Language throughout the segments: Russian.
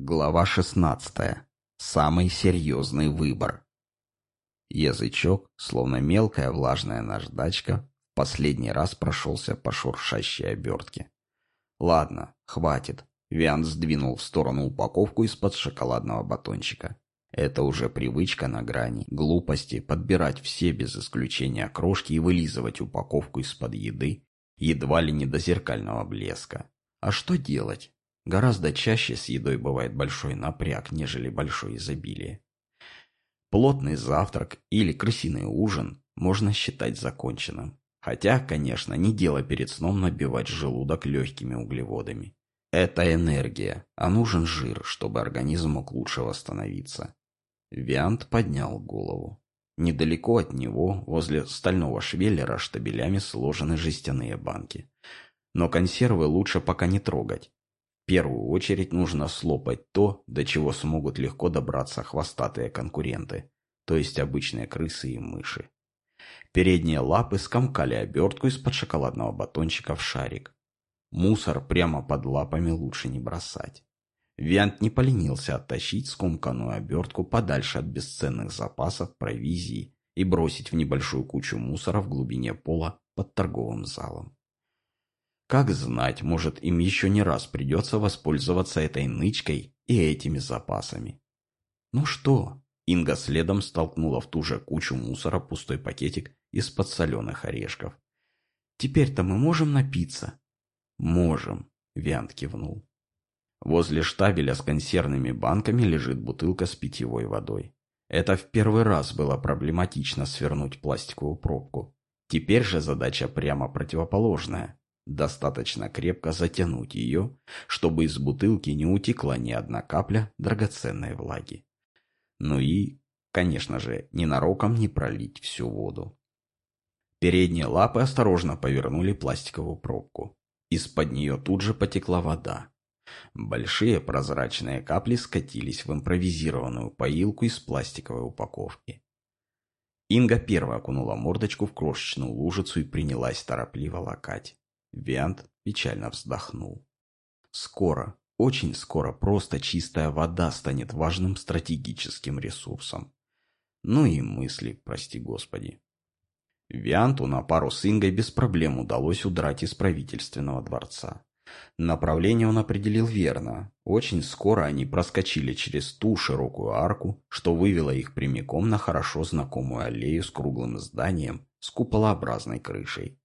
Глава 16. Самый серьезный выбор. Язычок, словно мелкая влажная наждачка, последний раз прошелся по шуршащей обертке. Ладно, хватит. Виан сдвинул в сторону упаковку из-под шоколадного батончика. Это уже привычка на грани, глупости подбирать все без исключения крошки и вылизывать упаковку из-под еды, едва ли не до зеркального блеска. А что делать? Гораздо чаще с едой бывает большой напряг, нежели большое изобилие. Плотный завтрак или крысиный ужин можно считать законченным. Хотя, конечно, не дело перед сном набивать желудок легкими углеводами. Это энергия, а нужен жир, чтобы организм мог лучше восстановиться. Виант поднял голову. Недалеко от него, возле стального швеллера, штабелями сложены жестяные банки. Но консервы лучше пока не трогать первую очередь нужно слопать то, до чего смогут легко добраться хвостатые конкуренты, то есть обычные крысы и мыши. Передние лапы скомкали обертку из-под шоколадного батончика в шарик. Мусор прямо под лапами лучше не бросать. Виант не поленился оттащить скомканную обертку подальше от бесценных запасов провизии и бросить в небольшую кучу мусора в глубине пола под торговым залом. Как знать, может, им еще не раз придется воспользоваться этой нычкой и этими запасами. Ну что? Инга следом столкнула в ту же кучу мусора пустой пакетик из-под соленых орешков. Теперь-то мы можем напиться? Можем, Виант кивнул. Возле штабеля с консервными банками лежит бутылка с питьевой водой. Это в первый раз было проблематично свернуть пластиковую пробку. Теперь же задача прямо противоположная. Достаточно крепко затянуть ее, чтобы из бутылки не утекла ни одна капля драгоценной влаги. Ну и, конечно же, ненароком не пролить всю воду. Передние лапы осторожно повернули пластиковую пробку. Из-под нее тут же потекла вода. Большие прозрачные капли скатились в импровизированную поилку из пластиковой упаковки. Инга первая окунула мордочку в крошечную лужицу и принялась торопливо лакать. Виант печально вздохнул. Скоро, очень скоро просто чистая вода станет важным стратегическим ресурсом. Ну и мысли, прости господи. Вианту на пару с Ингой без проблем удалось удрать из правительственного дворца. Направление он определил верно. Очень скоро они проскочили через ту широкую арку, что вывело их прямиком на хорошо знакомую аллею с круглым зданием с куполообразной крышей.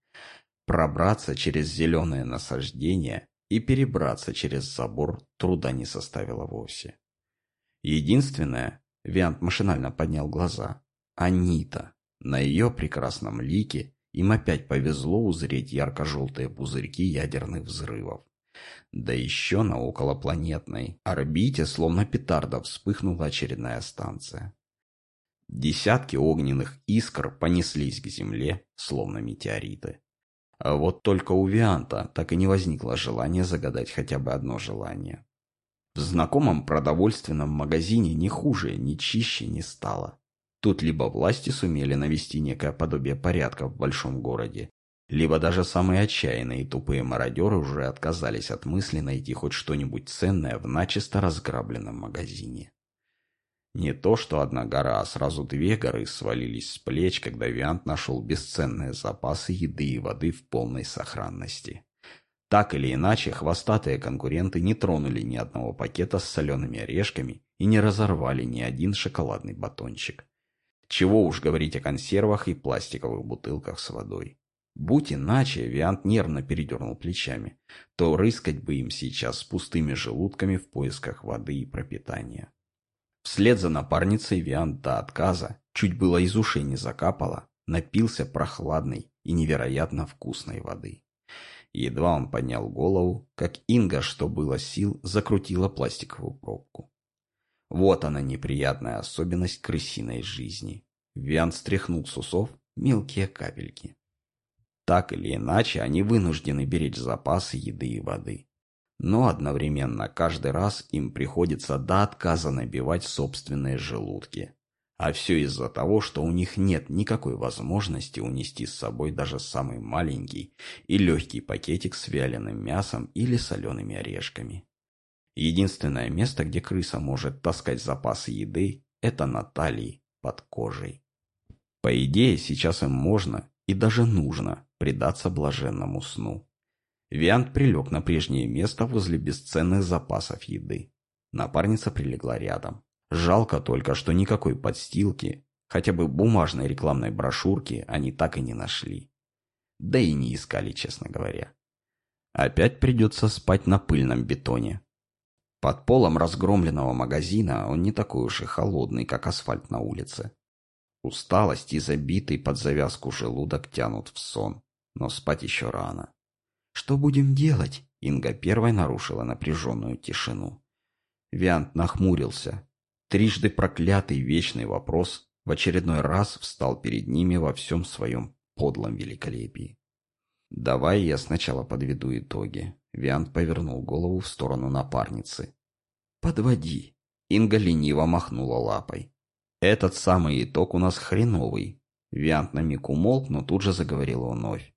Пробраться через зеленое насаждение и перебраться через забор труда не составило вовсе. Единственное, Виант машинально поднял глаза, Анита. На ее прекрасном лике им опять повезло узреть ярко-желтые пузырьки ядерных взрывов. Да еще на околопланетной орбите, словно петарда, вспыхнула очередная станция. Десятки огненных искр понеслись к Земле, словно метеориты. А вот только у Вианта так и не возникло желания загадать хотя бы одно желание. В знакомом продовольственном магазине ни хуже, ни чище не стало. Тут либо власти сумели навести некое подобие порядка в большом городе, либо даже самые отчаянные и тупые мародеры уже отказались от мысли найти хоть что-нибудь ценное в начисто разграбленном магазине. Не то, что одна гора, а сразу две горы свалились с плеч, когда Виант нашел бесценные запасы еды и воды в полной сохранности. Так или иначе, хвостатые конкуренты не тронули ни одного пакета с солеными орешками и не разорвали ни один шоколадный батончик. Чего уж говорить о консервах и пластиковых бутылках с водой. Будь иначе, Виант нервно передернул плечами, то рыскать бы им сейчас с пустыми желудками в поисках воды и пропитания. Вслед за напарницей Виан до отказа, чуть было из ушей не закапало, напился прохладной и невероятно вкусной воды. Едва он поднял голову, как Инга, что было сил, закрутила пластиковую пробку. Вот она неприятная особенность крысиной жизни. Виан стряхнул с усов мелкие капельки. Так или иначе, они вынуждены беречь запасы еды и воды но одновременно каждый раз им приходится до отказа набивать собственные желудки. А все из-за того, что у них нет никакой возможности унести с собой даже самый маленький и легкий пакетик с вяленым мясом или солеными орешками. Единственное место, где крыса может таскать запасы еды, это на талии под кожей. По идее, сейчас им можно и даже нужно предаться блаженному сну. Виант прилег на прежнее место возле бесценных запасов еды. Напарница прилегла рядом. Жалко только, что никакой подстилки, хотя бы бумажной рекламной брошюрки они так и не нашли. Да и не искали, честно говоря. Опять придется спать на пыльном бетоне. Под полом разгромленного магазина он не такой уж и холодный, как асфальт на улице. Усталость и забитый под завязку желудок тянут в сон, но спать еще рано. «Что будем делать?» Инга первой нарушила напряженную тишину. Виант нахмурился. Трижды проклятый вечный вопрос в очередной раз встал перед ними во всем своем подлом великолепии. «Давай я сначала подведу итоги». Виант повернул голову в сторону напарницы. «Подводи». Инга лениво махнула лапой. «Этот самый итог у нас хреновый». Виант на миг умолк, но тут же заговорил вновь.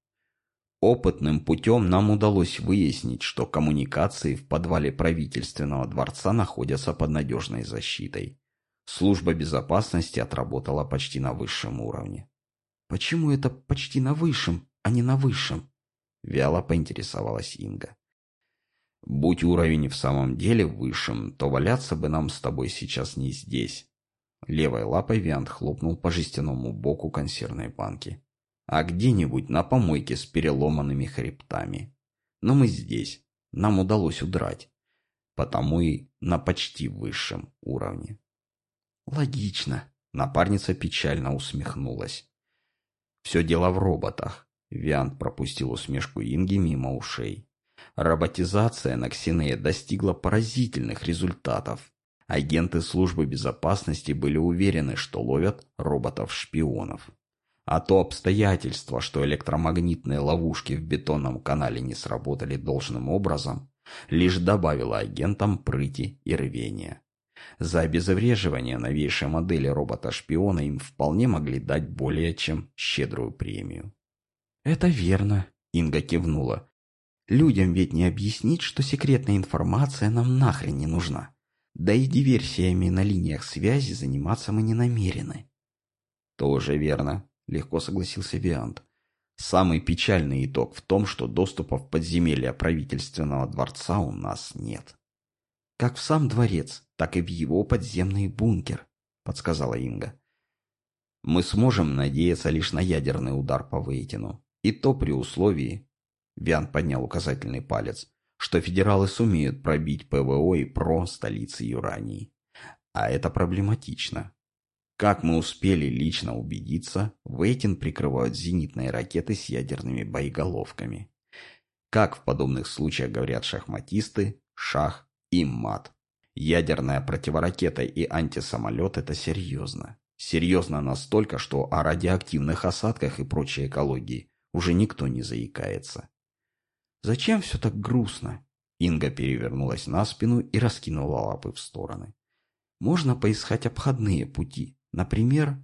Опытным путем нам удалось выяснить, что коммуникации в подвале правительственного дворца находятся под надежной защитой. Служба безопасности отработала почти на высшем уровне. «Почему это почти на высшем, а не на высшем?» – вяло поинтересовалась Инга. «Будь уровень в самом деле высшим, то валяться бы нам с тобой сейчас не здесь». Левой лапой Виант хлопнул по жестяному боку консервной банки а где-нибудь на помойке с переломанными хребтами. Но мы здесь, нам удалось удрать, потому и на почти высшем уровне. Логично, напарница печально усмехнулась. Все дело в роботах. Виант пропустил усмешку Инги мимо ушей. Роботизация на Ксинее достигла поразительных результатов. Агенты службы безопасности были уверены, что ловят роботов-шпионов. А то обстоятельство, что электромагнитные ловушки в бетонном канале не сработали должным образом, лишь добавило агентам прыти и рвения. За обезвреживание новейшей модели робота-шпиона им вполне могли дать более чем щедрую премию. «Это верно», — Инга кивнула. «Людям ведь не объяснить, что секретная информация нам нахрен не нужна. Да и диверсиями на линиях связи заниматься мы не намерены». «Тоже верно», — легко согласился Виант. «Самый печальный итог в том, что доступа в подземелья правительственного дворца у нас нет». «Как в сам дворец, так и в его подземный бункер», — подсказала Инга. «Мы сможем надеяться лишь на ядерный удар по Вейтину. И то при условии...» Виант поднял указательный палец что федералы сумеют пробить ПВО и ПРО столицы Юрании. А это проблематично. Как мы успели лично убедиться, Вейтин прикрывают зенитные ракеты с ядерными боеголовками. Как в подобных случаях говорят шахматисты, шах и мат. Ядерная противоракета и антисамолет – это серьезно. Серьезно настолько, что о радиоактивных осадках и прочей экологии уже никто не заикается. «Зачем все так грустно?» Инга перевернулась на спину и раскинула лапы в стороны. «Можно поискать обходные пути, Например,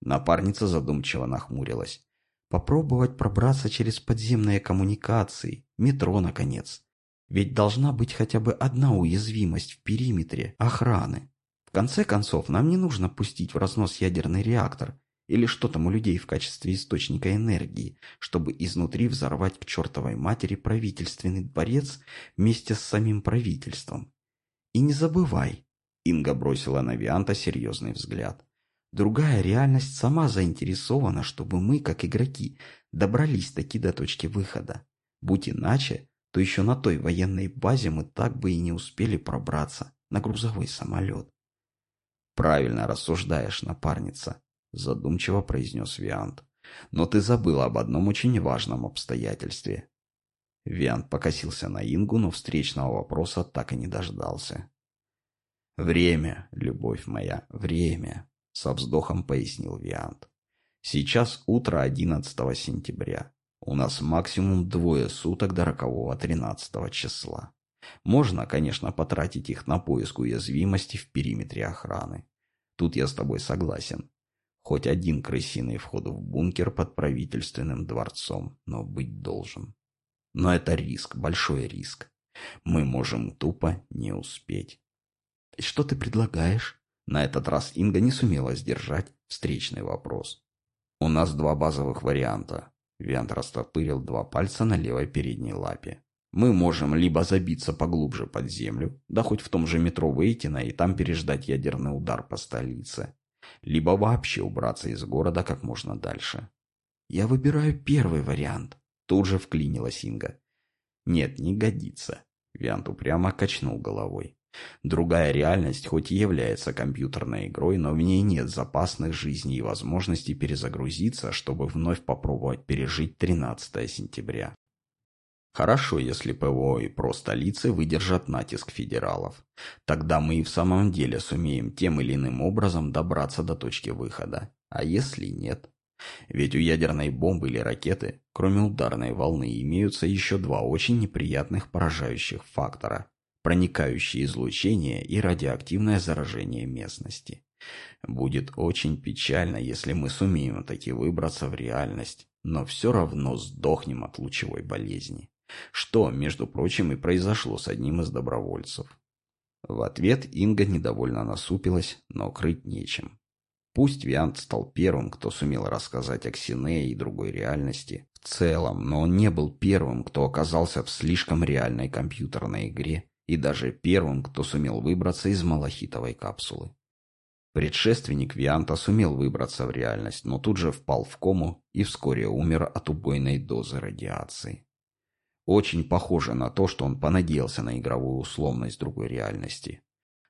напарница задумчиво нахмурилась. Попробовать пробраться через подземные коммуникации, метро, наконец. Ведь должна быть хотя бы одна уязвимость в периметре охраны. В конце концов, нам не нужно пустить в разнос ядерный реактор или что там у людей в качестве источника энергии, чтобы изнутри взорвать к чертовой матери правительственный дворец вместе с самим правительством. И не забывай, Инга бросила на Вианта серьезный взгляд. Другая реальность сама заинтересована, чтобы мы, как игроки, добрались таки до точки выхода. Будь иначе, то еще на той военной базе мы так бы и не успели пробраться на грузовой самолет. «Правильно рассуждаешь, напарница», — задумчиво произнес Виант. «Но ты забыл об одном очень важном обстоятельстве». Виант покосился на Ингу, но встречного вопроса так и не дождался. «Время, любовь моя, время», со вздохом пояснил Виант. Сейчас утро 11 сентября. У нас максимум двое суток до рокового 13 числа. Можно, конечно, потратить их на поиск уязвимости в периметре охраны. Тут я с тобой согласен. Хоть один крысиный вход в бункер под правительственным дворцом, но быть должен. Но это риск, большой риск. Мы можем тупо не успеть. Что ты предлагаешь? На этот раз Инга не сумела сдержать встречный вопрос. У нас два базовых варианта. Виант растопырил два пальца на левой передней лапе. Мы можем либо забиться поглубже под землю, да хоть в том же метро Вейтина и там переждать ядерный удар по столице, либо вообще убраться из города как можно дальше. Я выбираю первый вариант. Тут же вклинилась Инга. Нет, не годится. Виант упрямо качнул головой. Другая реальность хоть и является компьютерной игрой, но в ней нет запасных жизней и возможности перезагрузиться, чтобы вновь попробовать пережить 13 сентября. Хорошо, если ПВО и про столицы выдержат натиск федералов. Тогда мы и в самом деле сумеем тем или иным образом добраться до точки выхода. А если нет? Ведь у ядерной бомбы или ракеты, кроме ударной волны, имеются еще два очень неприятных поражающих фактора – проникающее излучение и радиоактивное заражение местности. Будет очень печально, если мы сумеем таки выбраться в реальность, но все равно сдохнем от лучевой болезни. Что, между прочим, и произошло с одним из добровольцев. В ответ Инга недовольно насупилась, но крыть нечем. Пусть Виант стал первым, кто сумел рассказать о Ксинее и другой реальности в целом, но он не был первым, кто оказался в слишком реальной компьютерной игре и даже первым, кто сумел выбраться из малахитовой капсулы. Предшественник Вианта сумел выбраться в реальность, но тут же впал в кому и вскоре умер от убойной дозы радиации. Очень похоже на то, что он понадеялся на игровую условность другой реальности.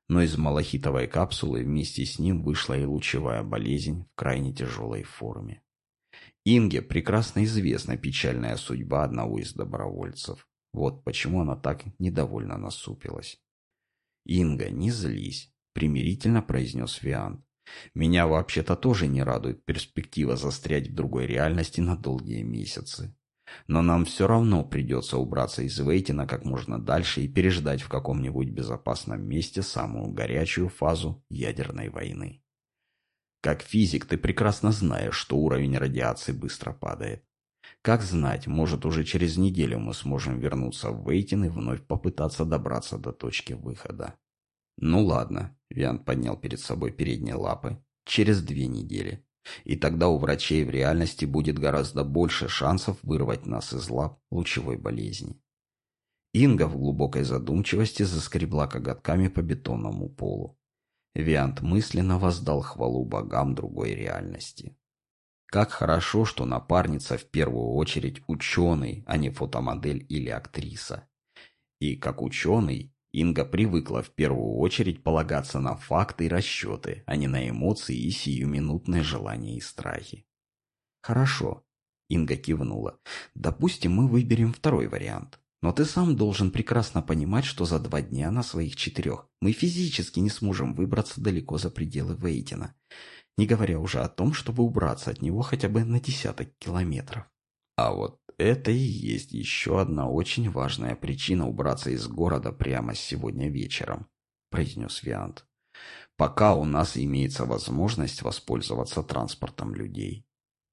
Но из малахитовой капсулы вместе с ним вышла и лучевая болезнь в крайне тяжелой форме. Инге прекрасно известна печальная судьба одного из добровольцев. Вот почему она так недовольно насупилась. «Инга, не злись», — примирительно произнес Виант. «Меня вообще-то тоже не радует перспектива застрять в другой реальности на долгие месяцы. Но нам все равно придется убраться из Вейтина как можно дальше и переждать в каком-нибудь безопасном месте самую горячую фазу ядерной войны. Как физик ты прекрасно знаешь, что уровень радиации быстро падает. Как знать, может уже через неделю мы сможем вернуться в Вейтин и вновь попытаться добраться до точки выхода. Ну ладно, Виант поднял перед собой передние лапы. Через две недели. И тогда у врачей в реальности будет гораздо больше шансов вырвать нас из лап лучевой болезни. Инга в глубокой задумчивости заскребла коготками по бетонному полу. Виант мысленно воздал хвалу богам другой реальности. Как хорошо, что напарница в первую очередь ученый, а не фотомодель или актриса. И как ученый, Инга привыкла в первую очередь полагаться на факты и расчеты, а не на эмоции и сиюминутные желания и страхи. «Хорошо», — Инга кивнула. «Допустим, мы выберем второй вариант. Но ты сам должен прекрасно понимать, что за два дня на своих четырех мы физически не сможем выбраться далеко за пределы Вейтина, не говоря уже о том, чтобы убраться от него хотя бы на десяток километров. А вот это и есть еще одна очень важная причина убраться из города прямо сегодня вечером, произнес Виант. Пока у нас имеется возможность воспользоваться транспортом людей.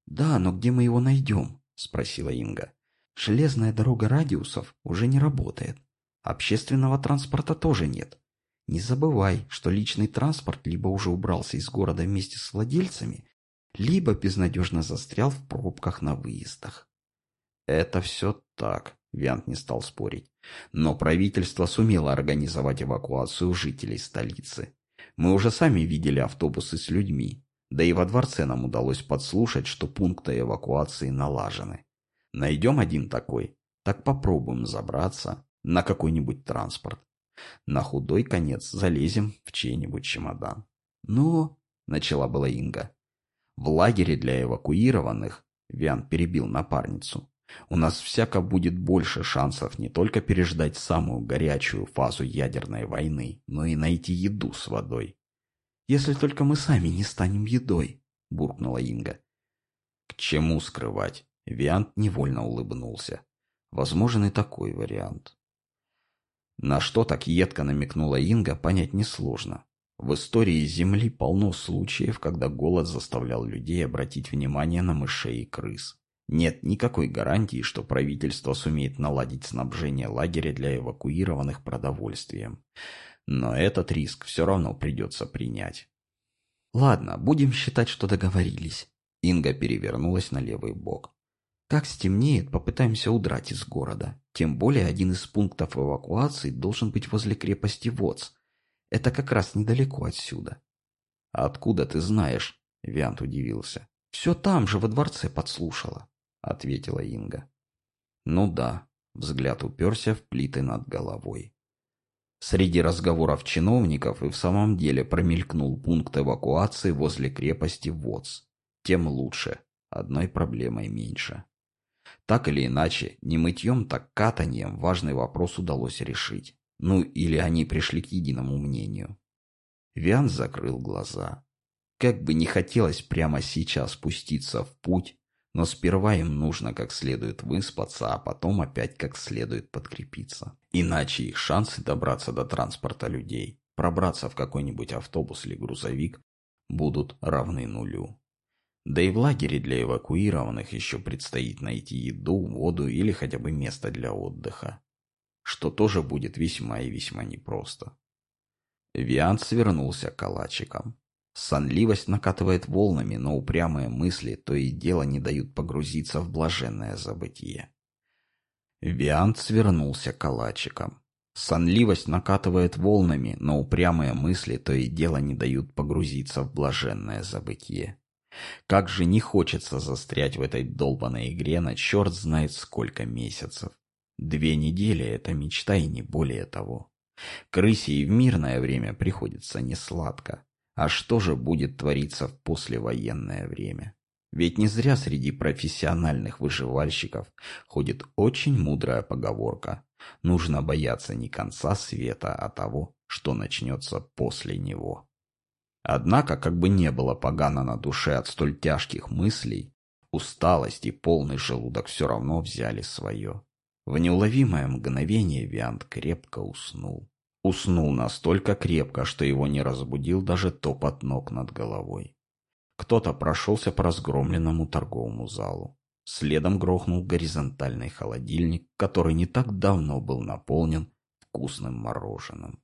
Да, но где мы его найдем? Спросила Инга. Железная дорога радиусов уже не работает. Общественного транспорта тоже нет. Не забывай, что личный транспорт либо уже убрался из города вместе с владельцами, либо безнадежно застрял в пробках на выездах. Это все так, Виант не стал спорить. Но правительство сумело организовать эвакуацию жителей столицы. Мы уже сами видели автобусы с людьми. Да и во дворце нам удалось подслушать, что пункты эвакуации налажены. Найдем один такой, так попробуем забраться на какой-нибудь транспорт. На худой конец залезем в чей-нибудь чемодан. Но, начала была Инга. В лагере для эвакуированных, Виан перебил напарницу, у нас всяко будет больше шансов не только переждать самую горячую фазу ядерной войны, но и найти еду с водой. «Если только мы сами не станем едой», — буркнула Инга. «К чему скрывать?» Виант невольно улыбнулся. Возможен и такой вариант. На что так едко намекнула Инга, понять несложно. В истории Земли полно случаев, когда голод заставлял людей обратить внимание на мышей и крыс. Нет никакой гарантии, что правительство сумеет наладить снабжение лагеря для эвакуированных продовольствием. Но этот риск все равно придется принять. Ладно, будем считать, что договорились. Инга перевернулась на левый бок. Как стемнеет, попытаемся удрать из города. Тем более один из пунктов эвакуации должен быть возле крепости Воц. Это как раз недалеко отсюда. «Откуда ты знаешь?» — Виант удивился. «Все там же, во дворце подслушала», — ответила Инга. «Ну да», — взгляд уперся в плиты над головой. Среди разговоров чиновников и в самом деле промелькнул пункт эвакуации возле крепости Воц. Тем лучше, одной проблемой меньше. Так или иначе, не мытьем, так катанием важный вопрос удалось решить. Ну, или они пришли к единому мнению. Виан закрыл глаза. Как бы не хотелось прямо сейчас спуститься в путь, но сперва им нужно как следует выспаться, а потом опять как следует подкрепиться. Иначе их шансы добраться до транспорта людей, пробраться в какой-нибудь автобус или грузовик, будут равны нулю. Да и в лагере для эвакуированных еще предстоит найти еду, воду или хотя бы место для отдыха, что тоже будет весьма и весьма непросто. Виант свернулся калачиком. Сонливость накатывает волнами, но упрямые мысли то и дело не дают погрузиться в блаженное забытие. Виант свернулся калачиком. Сонливость накатывает волнами, но упрямые мысли то и дело не дают погрузиться в блаженное забытие. Как же не хочется застрять в этой долбанной игре на черт знает сколько месяцев. Две недели — это мечта и не более того. Крысе и в мирное время приходится несладко. А что же будет твориться в послевоенное время? Ведь не зря среди профессиональных выживальщиков ходит очень мудрая поговорка. Нужно бояться не конца света, а того, что начнется после него. Однако, как бы не было погано на душе от столь тяжких мыслей, усталость и полный желудок все равно взяли свое. В неуловимое мгновение Виант крепко уснул. Уснул настолько крепко, что его не разбудил даже топот ног над головой. Кто-то прошелся по разгромленному торговому залу. Следом грохнул горизонтальный холодильник, который не так давно был наполнен вкусным мороженым.